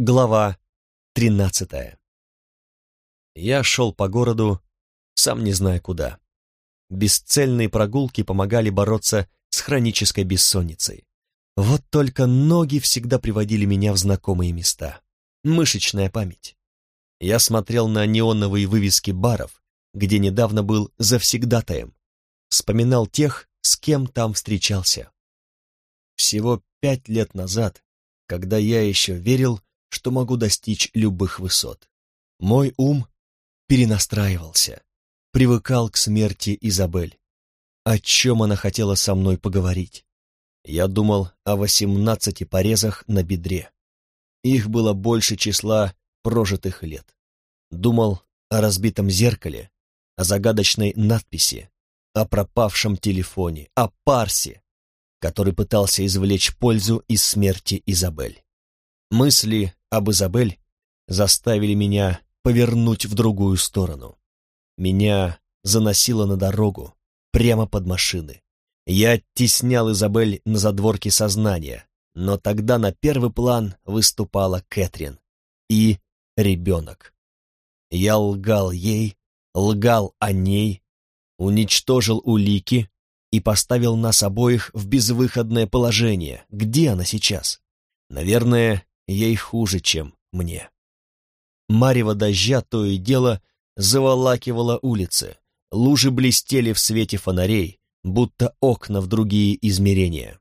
Глава тринадцатая. Я шел по городу, сам не зная куда. Бесцельные прогулки помогали бороться с хронической бессонницей. Вот только ноги всегда приводили меня в знакомые места. Мышечная память. Я смотрел на неоновые вывески баров, где недавно был завсегдатаем. Вспоминал тех, с кем там встречался. Всего пять лет назад, когда я еще верил, что могу достичь любых высот. Мой ум перенастраивался, привыкал к смерти Изабель. О чем она хотела со мной поговорить? Я думал о восемнадцати порезах на бедре. Их было больше числа прожитых лет. Думал о разбитом зеркале, о загадочной надписи, о пропавшем телефоне, о Парсе, который пытался извлечь пользу из смерти Изабель. Мысли об Изабель заставили меня повернуть в другую сторону. Меня заносило на дорогу, прямо под машины. Я оттеснял Изабель на задворке сознания, но тогда на первый план выступала Кэтрин и ребенок. Я лгал ей, лгал о ней, уничтожил улики и поставил нас обоих в безвыходное положение. Где она сейчас? Наверное, ей хуже, чем мне. Марево дождя то и дело заволакивало улицы, лужи блестели в свете фонарей, будто окна в другие измерения.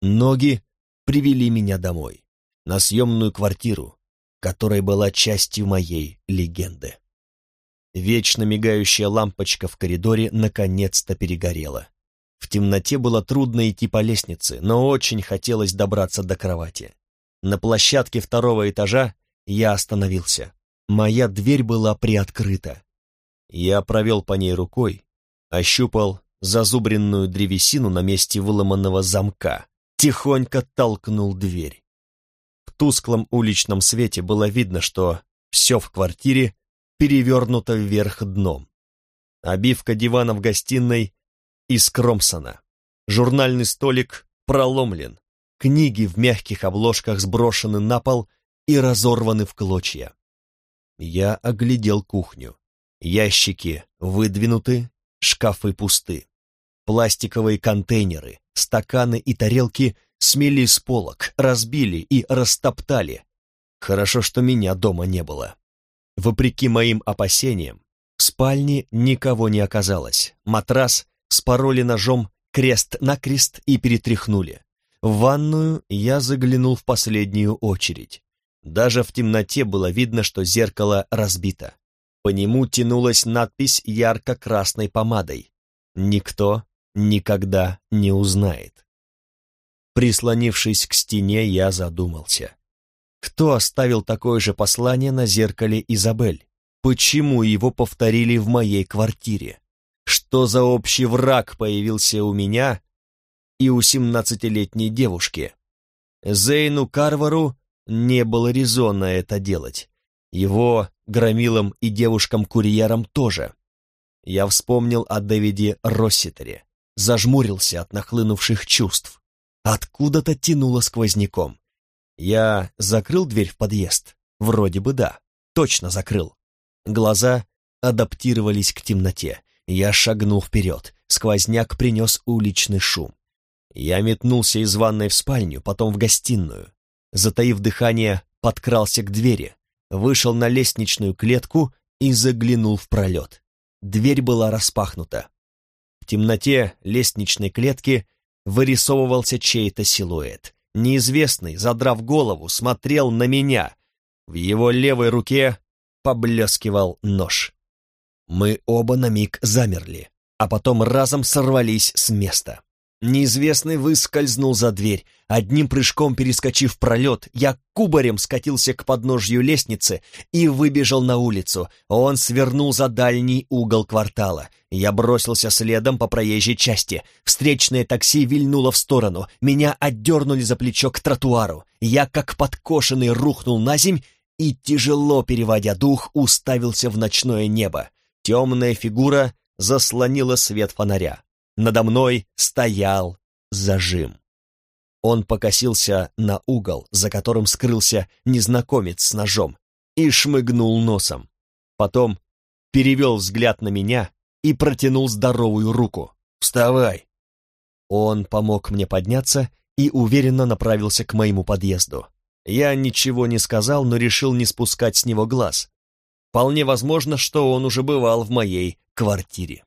Ноги привели меня домой, на съемную квартиру, которая была частью моей легенды. Вечно мигающая лампочка в коридоре наконец-то перегорела. В темноте было трудно идти по лестнице, но очень хотелось добраться до кровати. На площадке второго этажа я остановился. Моя дверь была приоткрыта. Я провел по ней рукой, ощупал зазубренную древесину на месте выломанного замка, тихонько толкнул дверь. В тусклом уличном свете было видно, что все в квартире перевернуто вверх дном. Обивка дивана в гостиной из Кромсона. Журнальный столик проломлен, Книги в мягких обложках сброшены на пол и разорваны в клочья. Я оглядел кухню. Ящики выдвинуты, шкафы пусты. Пластиковые контейнеры, стаканы и тарелки смели с полок, разбили и растоптали. Хорошо, что меня дома не было. Вопреки моим опасениям, в спальне никого не оказалось. Матрас спороли ножом крест-накрест и перетряхнули. В ванную я заглянул в последнюю очередь. Даже в темноте было видно, что зеркало разбито. По нему тянулась надпись ярко-красной помадой. «Никто никогда не узнает». Прислонившись к стене, я задумался. Кто оставил такое же послание на зеркале Изабель? Почему его повторили в моей квартире? Что за общий враг появился у меня, и у семнадцатилетней девушки. Зейну Карвару не было резона это делать. Его громилам и девушкам-курьерам тоже. Я вспомнил о Дэвиде Росситере, зажмурился от нахлынувших чувств. Откуда-то тянуло сквозняком. Я закрыл дверь в подъезд? Вроде бы да, точно закрыл. Глаза адаптировались к темноте. Я шагнул вперед. Сквозняк принес уличный шум. Я метнулся из ванной в спальню, потом в гостиную. Затаив дыхание, подкрался к двери, вышел на лестничную клетку и заглянул в пролет. Дверь была распахнута. В темноте лестничной клетки вырисовывался чей-то силуэт. Неизвестный, задрав голову, смотрел на меня. В его левой руке поблескивал нож. Мы оба на миг замерли, а потом разом сорвались с места. Неизвестный выскользнул за дверь. Одним прыжком перескочив пролет, я кубарем скатился к подножью лестницы и выбежал на улицу. Он свернул за дальний угол квартала. Я бросился следом по проезжей части. Встречное такси вильнуло в сторону. Меня отдернули за плечо к тротуару. Я, как подкошенный, рухнул на земь и, тяжело переводя дух, уставился в ночное небо. Темная фигура заслонила свет фонаря. Надо мной стоял зажим. Он покосился на угол, за которым скрылся незнакомец с ножом, и шмыгнул носом. Потом перевел взгляд на меня и протянул здоровую руку. «Вставай!» Он помог мне подняться и уверенно направился к моему подъезду. Я ничего не сказал, но решил не спускать с него глаз. Вполне возможно, что он уже бывал в моей квартире.